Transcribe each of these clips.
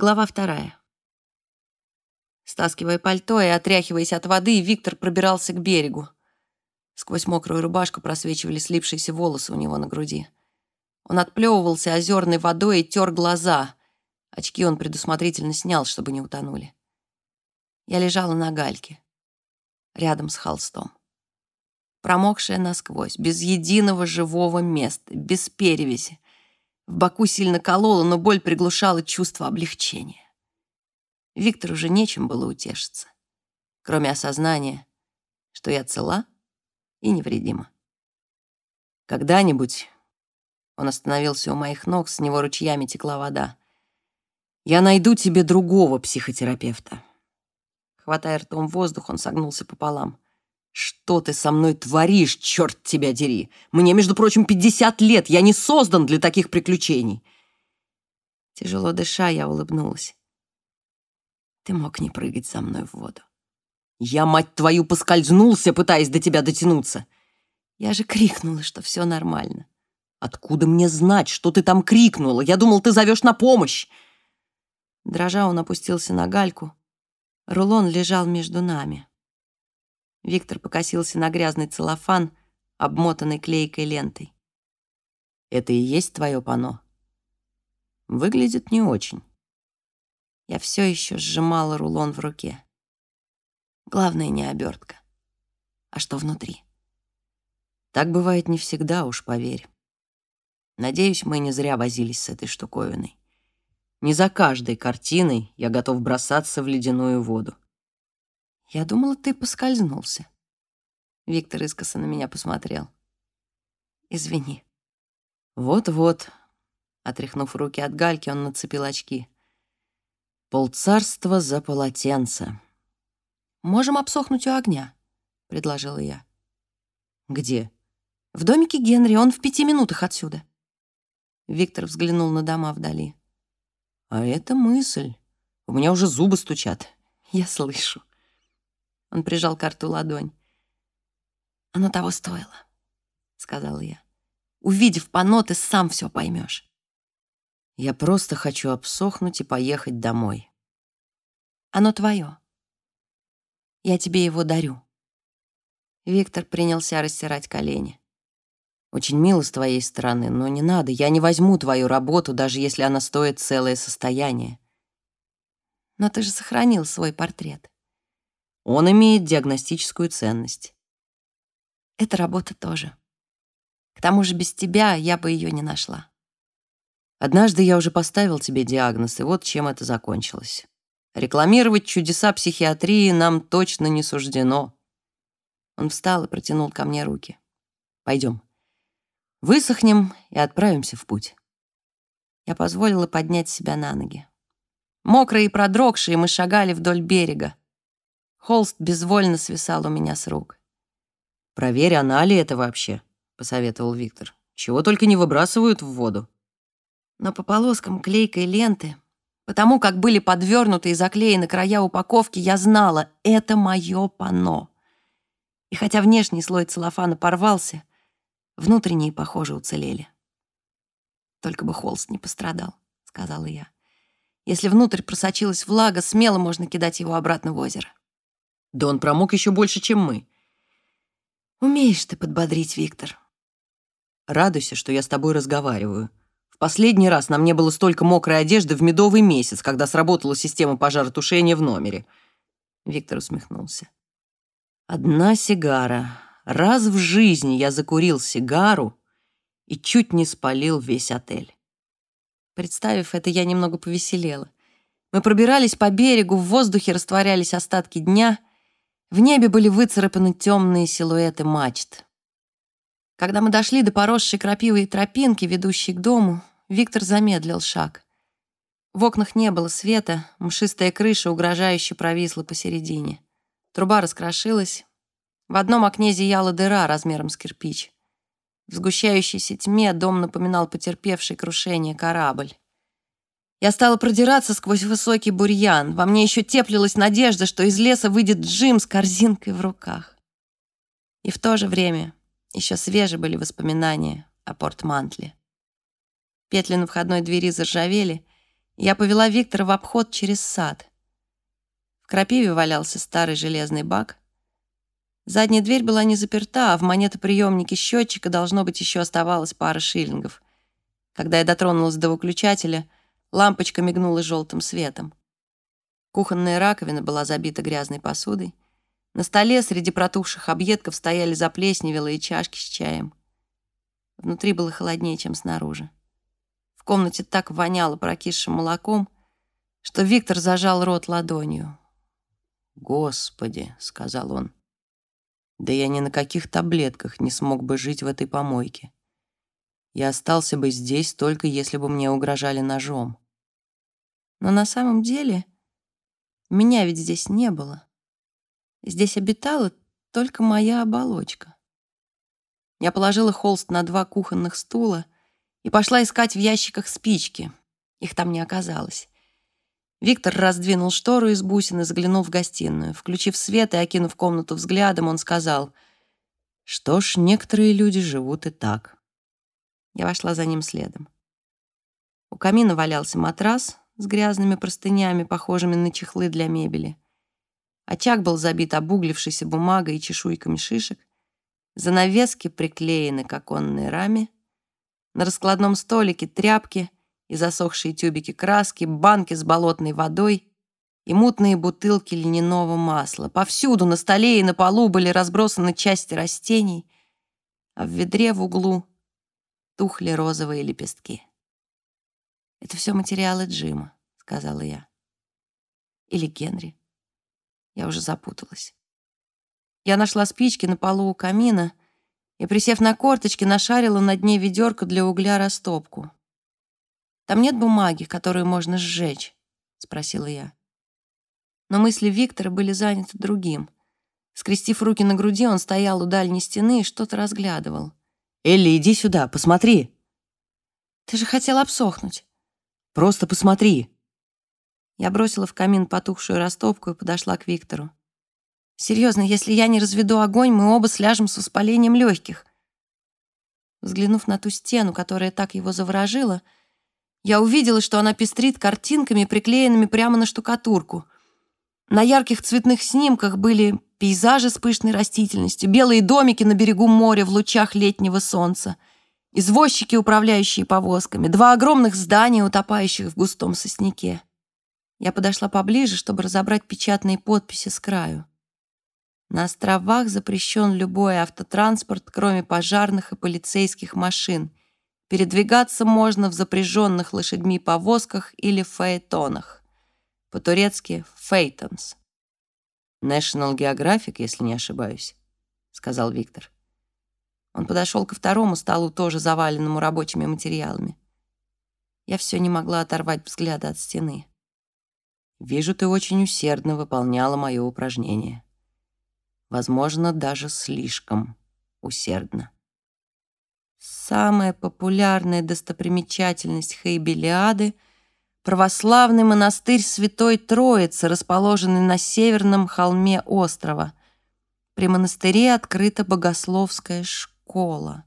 Глава вторая. Стаскивая пальто и отряхиваясь от воды, Виктор пробирался к берегу. Сквозь мокрую рубашку просвечивали слипшиеся волосы у него на груди. Он отплевывался озерной водой и тер глаза. Очки он предусмотрительно снял, чтобы не утонули. Я лежала на гальке, рядом с холстом. Промокшая насквозь, без единого живого места, без перевязи. В боку сильно кололо, но боль приглушала чувство облегчения. Виктору уже нечем было утешиться, кроме осознания, что я цела и невредима. Когда-нибудь он остановился у моих ног, с него ручьями текла вода. Я найду тебе другого психотерапевта. Хватая ртом воздух, он согнулся пополам. «Что ты со мной творишь, черт тебя дери? Мне, между прочим, 50 лет, я не создан для таких приключений!» Тяжело дыша, я улыбнулась. «Ты мог не прыгать за мной в воду». «Я, мать твою, поскользнулся, пытаясь до тебя дотянуться!» Я же крикнула, что все нормально. «Откуда мне знать, что ты там крикнула? Я думал, ты зовешь на помощь!» Дрожа, он опустился на гальку. Рулон лежал между нами. Виктор покосился на грязный целлофан, обмотанный клейкой лентой. «Это и есть твое пано?» «Выглядит не очень». Я все еще сжимала рулон в руке. Главное не обертка, а что внутри. Так бывает не всегда, уж поверь. Надеюсь, мы не зря возились с этой штуковиной. Не за каждой картиной я готов бросаться в ледяную воду. Я думала, ты поскользнулся. Виктор искоса на меня посмотрел. Извини. Вот-вот. Отряхнув руки от гальки, он нацепил очки. Полцарства за полотенце. Можем обсохнуть у огня, предложила я. Где? В домике Генри, он в пяти минутах отсюда. Виктор взглянул на дома вдали. А это мысль. У меня уже зубы стучат. Я слышу. Он прижал карту ладонь. «Оно того стоило», — сказала я. «Увидев панно, ты сам все поймешь». «Я просто хочу обсохнуть и поехать домой». «Оно твое. Я тебе его дарю». Виктор принялся растирать колени. «Очень мило с твоей стороны, но не надо. Я не возьму твою работу, даже если она стоит целое состояние». «Но ты же сохранил свой портрет». Он имеет диагностическую ценность. Эта работа тоже. К тому же без тебя я бы ее не нашла. Однажды я уже поставил тебе диагноз, и вот чем это закончилось. Рекламировать чудеса психиатрии нам точно не суждено. Он встал и протянул ко мне руки. Пойдем. Высохнем и отправимся в путь. Я позволила поднять себя на ноги. Мокрые и продрогшие мы шагали вдоль берега. Холст безвольно свисал у меня с рук. «Проверь, она ли это вообще», — посоветовал Виктор. «Чего только не выбрасывают в воду». Но по полоскам клейкой ленты, потому как были подвернуты и заклеены края упаковки, я знала — это мое панно. И хотя внешний слой целлофана порвался, внутренние, похоже, уцелели. «Только бы холст не пострадал», — сказала я. «Если внутрь просочилась влага, смело можно кидать его обратно в озеро». Да он промок еще больше, чем мы. Умеешь ты подбодрить, Виктор. Радуйся, что я с тобой разговариваю. В последний раз на мне было столько мокрой одежды в медовый месяц, когда сработала система пожаротушения в номере. Виктор усмехнулся. Одна сигара. Раз в жизни я закурил сигару и чуть не спалил весь отель. Представив это, я немного повеселела. Мы пробирались по берегу, в воздухе растворялись остатки дня — в небе были выцарапаны темные силуэты мачт. Когда мы дошли до поросшей крапивой тропинки, ведущей к дому, Виктор замедлил шаг. В окнах не было света, мшистая крыша угрожающе провисла посередине. Труба раскрошилась. В одном окне зияла дыра размером с кирпич. В сгущающейся тьме дом напоминал потерпевший крушение корабль. Я стала продираться сквозь высокий бурьян. Во мне еще теплилась надежда, что из леса выйдет Джим с корзинкой в руках. И в то же время еще свежи были воспоминания о портмантле. Петли на входной двери заржавели, Я повела Виктора в обход через сад. В крапиве валялся старый железный бак. Задняя дверь была не заперта, а в монетоприемнике счетчика должно быть еще оставалась пара шиллингов. Когда я дотронулась до выключателя, лампочка мигнула желтым светом. Кухонная раковина была забита грязной посудой. На столе среди протухших объедков стояли заплесневелые чашки с чаем. Внутри было холоднее, чем снаружи. В комнате так воняло прокисшим молоком, что Виктор зажал рот ладонью. «Господи!» — сказал он. «Да я ни на каких таблетках не смог бы жить в этой помойке. Я остался бы здесь только если бы мне угрожали ножом. Но на самом деле меня ведь здесь не было. Здесь обитала только моя оболочка. Я положила холст на два кухонных стула и пошла искать в ящиках спички. Их там не оказалось. Виктор раздвинул штору из бусин и заглянул в гостиную. Включив свет и окинув комнату взглядом, он сказал, «Что ж, некоторые люди живут и так». Я вошла за ним следом. У камина валялся матрас с грязными простынями, похожими на чехлы для мебели. Очаг был забит обуглившейся бумагой и чешуйками шишек. Занавески приклеены к оконной раме. На раскладном столике тряпки и засохшие тюбики краски, банки с болотной водой и мутные бутылки льняного масла. Повсюду на столе и на полу были разбросаны части растений, а в ведре в углу тухли розовые лепестки. «Это все материалы Джима», — сказала я. «Или Генри. Я уже запуталась». Я нашла спички на полу у камина и, присев на корточки, нашарила на дне ведерко для угля растопку. «Там нет бумаги, которую можно сжечь?» — спросила я. Но мысли Виктора были заняты другим. Скрестив руки на груди, он стоял у дальней стены и что-то разглядывал. «Элли, иди сюда, посмотри!» «Ты же хотел обсохнуть!» «Просто посмотри!» Я бросила в камин потухшую растопку и подошла к Виктору. Серьезно, если я не разведу огонь, мы оба сляжем с воспалением легких. Взглянув на ту стену, которая так его заворожила, я увидела, что она пестрит картинками, приклеенными прямо на штукатурку. На ярких цветных снимках были пейзажи с пышной растительностью, белые домики на берегу моря в лучах летнего солнца, извозчики, управляющие повозками, два огромных здания, утопающих в густом сосняке. Я подошла поближе, чтобы разобрать печатные подписи с краю. На островах запрещен любой автотранспорт, кроме пожарных и полицейских машин. Передвигаться можно в запряженных лошадьми повозках или фаэтонах. По-турецки «фейтонс». «National Geographic, если не ошибаюсь», — сказал Виктор. Он подошел ко второму столу, тоже заваленному рабочими материалами. Я все не могла оторвать взгляда от стены. «Вижу, ты очень усердно выполняла мое упражнение», возможно, даже слишком усердно. Самая популярная достопримечательность Хейбелиады — православный монастырь Святой Троицы, расположенный на северном холме острова. При монастыре открыта богословская школа.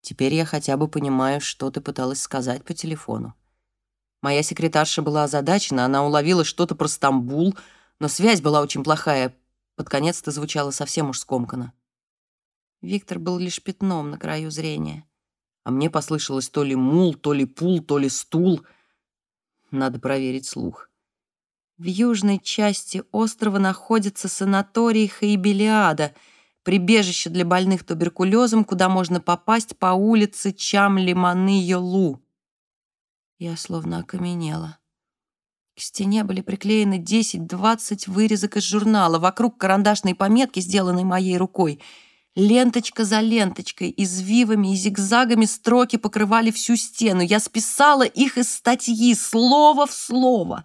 Теперь я хотя бы понимаю, что ты пыталась сказать по телефону. Моя секретарша была озадачена, она уловила что-то про Стамбул, но связь была очень плохая, под конец это звучало совсем уж скомканно. Виктор был лишь пятном на краю зрения. А мне послышалось то ли мул, то ли пул, то ли стул. Надо проверить слух. В южной части острова находится санаторий Хайбелиада, прибежище для больных туберкулезом, куда можно попасть по улице Чам-Лиманы-Йолу. Я словно окаменела. К стене были приклеены 10-20 вырезок из журнала, вокруг карандашной пометки, сделанной моей рукой. Ленточка за ленточкой, извивами и зигзагами строки покрывали всю стену. Я списала их из статьи, слово в слово.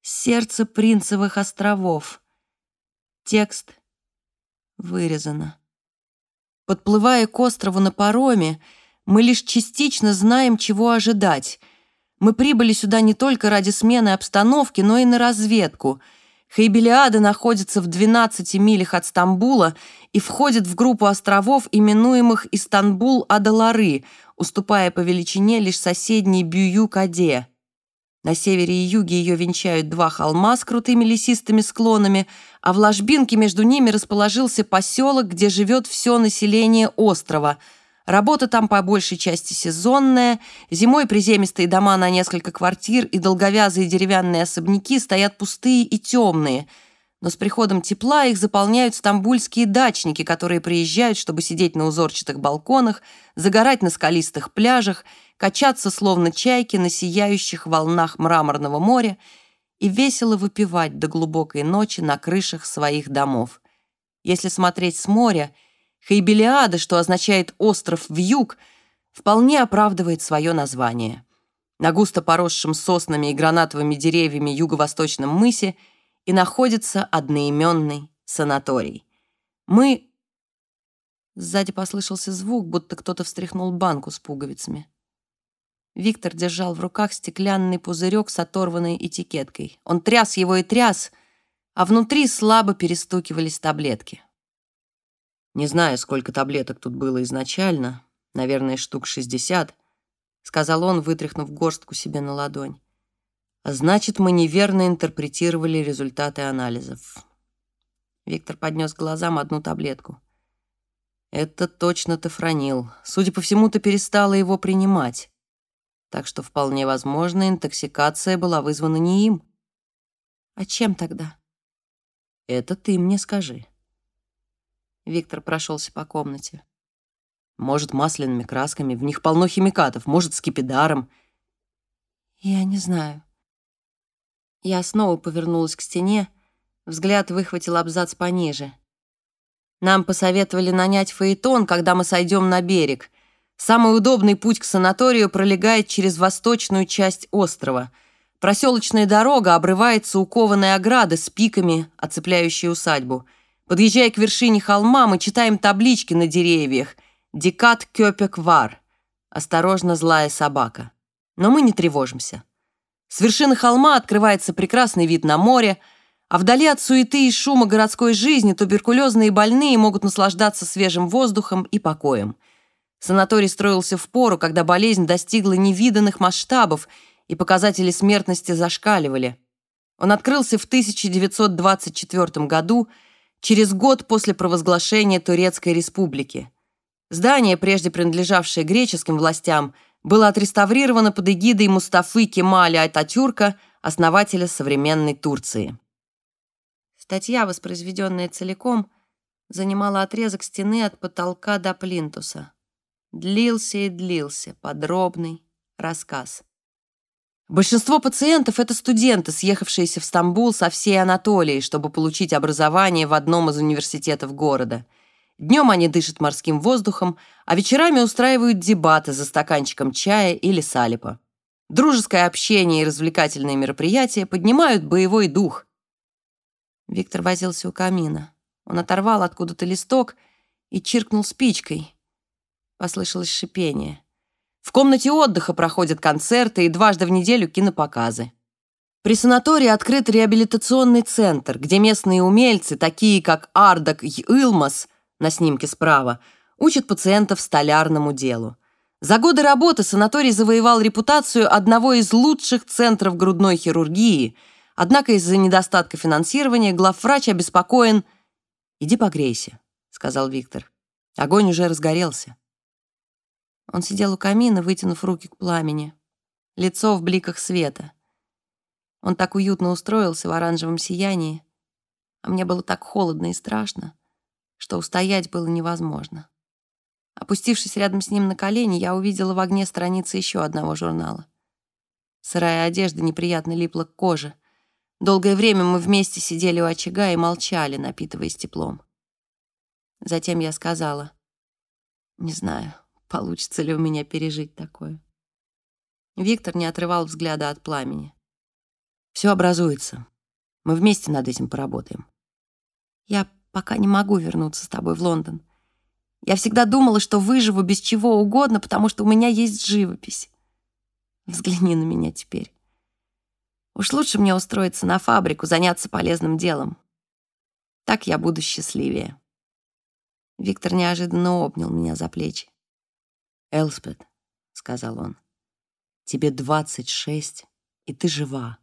«Сердце Принцевых островов». Текст вырезано. Подплывая к острову на пароме, мы лишь частично знаем, чего ожидать — мы прибыли сюда не только ради смены обстановки, но и на разведку. Хайбелиада находится в 12 милях от Стамбула и входит в группу островов, именуемых Истанбул-Адалары, уступая по величине лишь соседней Бюю-Каде. На севере и юге ее венчают два холма с крутыми лесистыми склонами, а в ложбинке между ними расположился поселок, где живет все население острова. Работа там по большей части сезонная, зимой приземистые дома на несколько квартир и долговязые деревянные особняки стоят пустые и темные – но с приходом тепла их заполняют стамбульские дачники, которые приезжают, чтобы сидеть на узорчатых балконах, загорать на скалистых пляжах, качаться словно чайки на сияющих волнах мраморного моря и весело выпивать до глубокой ночи на крышах своих домов. Если смотреть с моря, Хайбелиада, что означает «остров в юг», вполне оправдывает свое название. На густо поросшем соснами и гранатовыми деревьями юго-восточном мысе – и находится одноименный санаторий. Мы... Сзади послышался звук, будто кто-то встряхнул банку с пуговицами. Виктор держал в руках стеклянный пузырек с оторванной этикеткой. Он тряс его и тряс, а внутри слабо перестукивались таблетки. «Не знаю, сколько таблеток тут было изначально, наверное, штук шестьдесят», сказал он, вытряхнув горстку себе на ладонь. А значит, мы неверно интерпретировали результаты анализов. Виктор поднес к глазам одну таблетку. Это точно тофронил. Судя по всему, ты перестала его принимать. Так что вполне возможно, интоксикация была вызвана не им. А чем тогда? Это ты мне скажи. Виктор прошелся по комнате. Может, масляными красками, в них полно химикатов, может, скипидаром. Я не знаю. Я снова повернулась к стене, взгляд выхватил абзац пониже. Нам посоветовали нанять фаэтон, когда мы сойдем на берег. Самый удобный путь к санаторию пролегает через восточную часть острова. Проселочная дорога обрывается у кованой ограды с пиками, оцепляющей усадьбу. Подъезжая к вершине холма, мы читаем таблички на деревьях «Декат Кёпек Вар» — «Осторожно, злая собака». Но мы не тревожимся. С вершины холма открывается прекрасный вид на море, а вдали от суеты и шума городской жизни туберкулезные больные могут наслаждаться свежим воздухом и покоем. Санаторий строился в пору, когда болезнь достигла невиданных масштабов и показатели смертности зашкаливали. Он открылся в 1924 году, через год после провозглашения Турецкой республики. Здание, прежде принадлежавшее греческим властям, было отреставрировано под эгидой Мустафы Кемаля Ататюрка, основателя современной Турции. Статья, воспроизведенная целиком, занимала отрезок стены от потолка до плинтуса. Длился и длился подробный рассказ. Большинство пациентов — это студенты, съехавшиеся в Стамбул со всей Анатолии, чтобы получить образование в одном из университетов города — Днем они дышат морским воздухом, а вечерами устраивают дебаты за стаканчиком чая или салипа. Дружеское общение и развлекательные мероприятия поднимают боевой дух. Виктор возился у камина. Он оторвал откуда-то листок и чиркнул спичкой. Послышалось шипение. В комнате отдыха проходят концерты и дважды в неделю кинопоказы. При санатории открыт реабилитационный центр, где местные умельцы, такие как Ардак и Илмас, на снимке справа, учит пациентов столярному делу. За годы работы санаторий завоевал репутацию одного из лучших центров грудной хирургии, однако из-за недостатка финансирования главврач обеспокоен «Иди погрейся», — сказал Виктор. Огонь уже разгорелся. Он сидел у камина, вытянув руки к пламени, лицо в бликах света. Он так уютно устроился в оранжевом сиянии, а мне было так холодно и страшно что устоять было невозможно. Опустившись рядом с ним на колени, я увидела в огне страницы еще одного журнала. Сырая одежда неприятно липла к коже. Долгое время мы вместе сидели у очага и молчали, напитываясь теплом. Затем я сказала, «Не знаю, получится ли у меня пережить такое». Виктор не отрывал взгляда от пламени. «Все образуется. Мы вместе над этим поработаем». Я пока не могу вернуться с тобой в Лондон. Я всегда думала, что выживу без чего угодно, потому что у меня есть живопись. Взгляни на меня теперь. Уж лучше мне устроиться на фабрику, заняться полезным делом. Так я буду счастливее. Виктор неожиданно обнял меня за плечи. Элспет, сказал он. «Тебе двадцать шесть, и ты жива.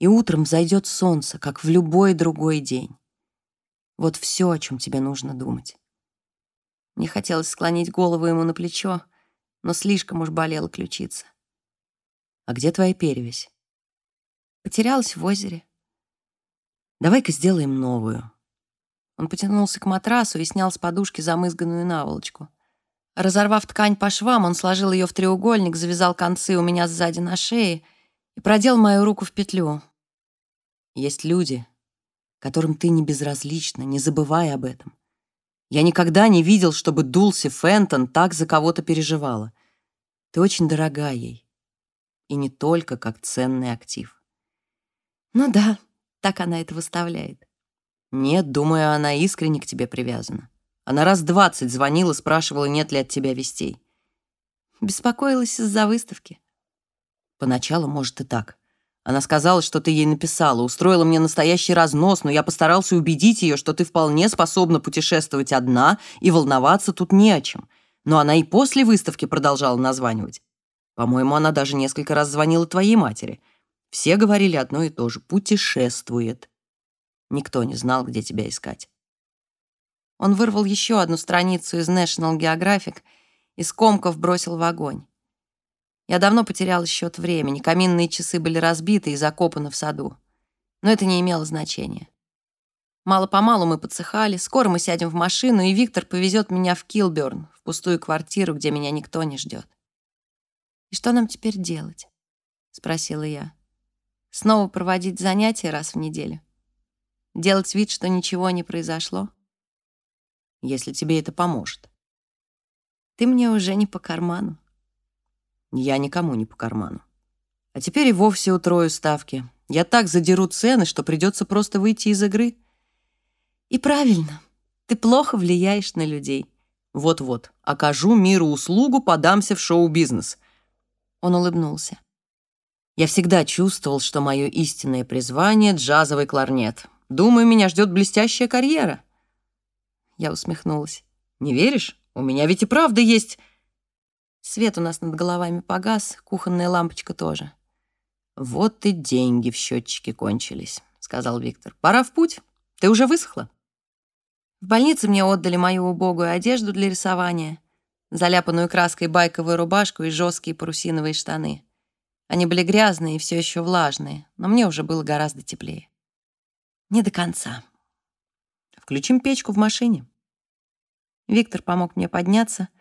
И утром зайдет солнце, как в любой другой день. Вот все, о чем тебе нужно думать». Мне хотелось склонить голову ему на плечо, но слишком уж болела ключица. «А где твоя перевязь?» «Потерялась в озере». «Давай-ка сделаем новую». Он потянулся к матрасу и снял с подушки замызганную наволочку. Разорвав ткань по швам, он сложил ее в треугольник, завязал концы у меня сзади на шее и продел мою руку в петлю. Есть люди, которым ты не безразлична, не забывай об этом. Я никогда не видел, чтобы Дулси Фентон так за кого-то переживала. Ты очень дорога ей. И не только как ценный актив. Ну да, так она это выставляет. Нет, думаю, она искренне к тебе привязана. Она раз двадцать звонила, спрашивала, нет ли от тебя вестей. Беспокоилась из-за выставки. Поначалу, может, и так. Она сказала, что ты ей написала, устроила мне настоящий разнос, но я постарался убедить ее, что ты вполне способна путешествовать одна и волноваться тут не о чем. Но она и после выставки продолжала названивать. По-моему, она даже несколько раз звонила твоей матери. Все говорили одно и то же — путешествует. Никто не знал, где тебя искать. Он вырвал еще одну страницу из National Geographic и скомков бросил в огонь. Я давно потеряла счет времени, каминные часы были разбиты и закопаны в саду. Но это не имело значения. Мало-помалу мы подсыхали, скоро мы сядем в машину, и Виктор повезет меня в Килберн, в пустую квартиру, где меня никто не ждет. «И что нам теперь делать?» — спросила я. «Снова проводить занятия раз в неделю? Делать вид, что ничего не произошло?» «Если тебе это поможет». «Ты мне уже не по карману», я никому не по карману. А теперь и вовсе утрою ставки. Я так задеру цены, что придется просто выйти из игры. И правильно. Ты плохо влияешь на людей. Вот-вот. Окажу миру услугу, подамся в шоу-бизнес. Он улыбнулся. Я всегда чувствовал, что мое истинное призвание — джазовый кларнет. Думаю, меня ждет блестящая карьера. Я усмехнулась. Не веришь? У меня ведь и правда есть Свет у нас над головами погас, кухонная лампочка тоже. «Вот и деньги в счетчике кончились», — сказал Виктор. «Пора в путь. Ты уже высохла?» В больнице мне отдали мою убогую одежду для рисования, заляпанную краской байковую рубашку и жесткие парусиновые штаны. Они были грязные и все еще влажные, но мне уже было гораздо теплее. Не до конца. Включим печку в машине. Виктор помог мне подняться —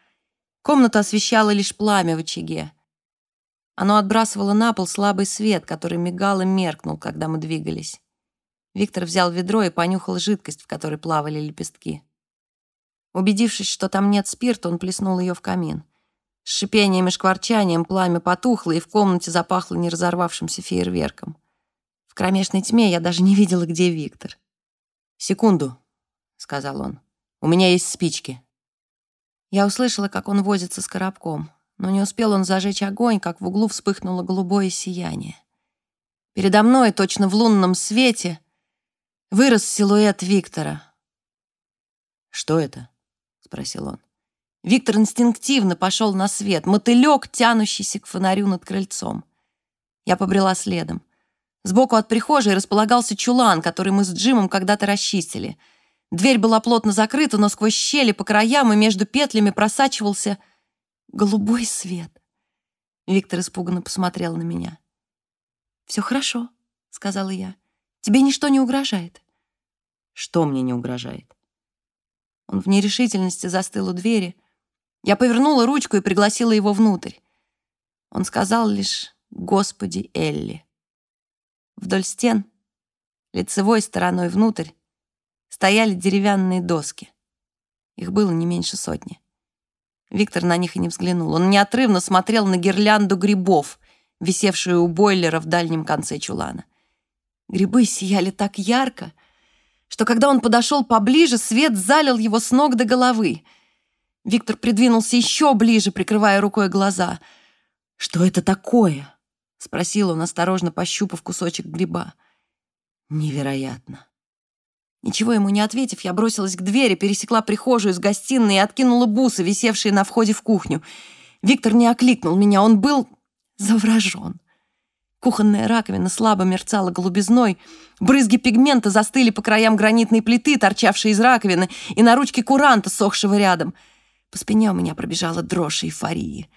Комнату освещало лишь пламя в очаге. Оно отбрасывало на пол слабый свет, который мигал и меркнул, когда мы двигались. Виктор взял ведро и понюхал жидкость, в которой плавали лепестки. Убедившись, что там нет спирта, он плеснул ее в камин. С шипением и шкварчанием пламя потухло, и в комнате запахло не разорвавшимся фейерверком. В кромешной тьме я даже не видела, где Виктор. «Секунду», — сказал он. «У меня есть спички». Я услышала, как он возится с коробком, но не успел он зажечь огонь, как в углу вспыхнуло голубое сияние. Передо мной, точно в лунном свете, вырос силуэт Виктора. «Что это?» — спросил он. Виктор инстинктивно пошел на свет, мотылек, тянущийся к фонарю над крыльцом. Я побрела следом. Сбоку от прихожей располагался чулан, который мы с Джимом когда-то расчистили — Дверь была плотно закрыта, но сквозь щели по краям и между петлями просачивался голубой свет. Виктор испуганно посмотрел на меня. «Все хорошо», — сказала я. «Тебе ничто не угрожает». «Что мне не угрожает?» Он в нерешительности застыл у двери. Я повернула ручку и пригласила его внутрь. Он сказал лишь «Господи, Элли». Вдоль стен, лицевой стороной внутрь, стояли деревянные доски. Их было не меньше сотни. Виктор на них и не взглянул. Он неотрывно смотрел на гирлянду грибов, висевшую у бойлера в дальнем конце чулана. Грибы сияли так ярко, что когда он подошел поближе, свет залил его с ног до головы. Виктор придвинулся еще ближе, прикрывая рукой глаза. «Что это такое?» — спросил он, осторожно пощупав кусочек гриба. «Невероятно. Ничего ему не ответив, я бросилась к двери, пересекла прихожую с гостиной и откинула бусы, висевшие на входе в кухню. Виктор не окликнул меня, он был завражен. Кухонная раковина слабо мерцала голубизной, брызги пигмента застыли по краям гранитной плиты, торчавшей из раковины, и на ручке куранта, сохшего рядом. По спине у меня пробежала дрожь эйфории.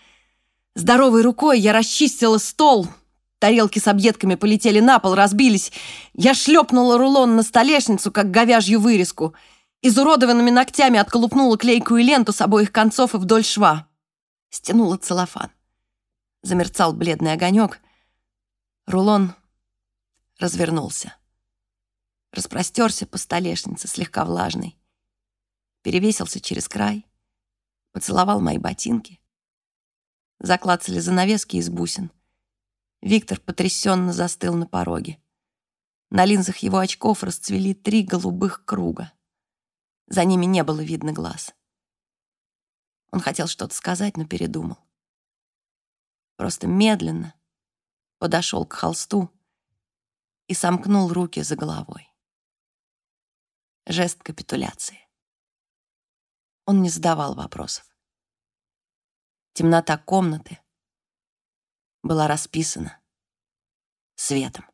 Здоровой рукой я расчистила стол. Тарелки с объедками полетели на пол, разбились. Я шлепнула рулон на столешницу, как говяжью вырезку. Изуродованными ногтями отколупнула клейкую ленту с обоих концов и вдоль шва. Стянула целлофан. Замерцал бледный огонек. Рулон развернулся. Распростерся по столешнице, слегка влажный. Перевесился через край. Поцеловал мои ботинки. Заклацали занавески из бусин. Виктор потрясенно застыл на пороге. На линзах его очков расцвели три голубых круга. За ними не было видно глаз. Он хотел что-то сказать, но передумал. Просто медленно подошел к холсту и сомкнул руки за головой. Жест капитуляции. Он не задавал вопросов. Темнота комнаты была расписана светом.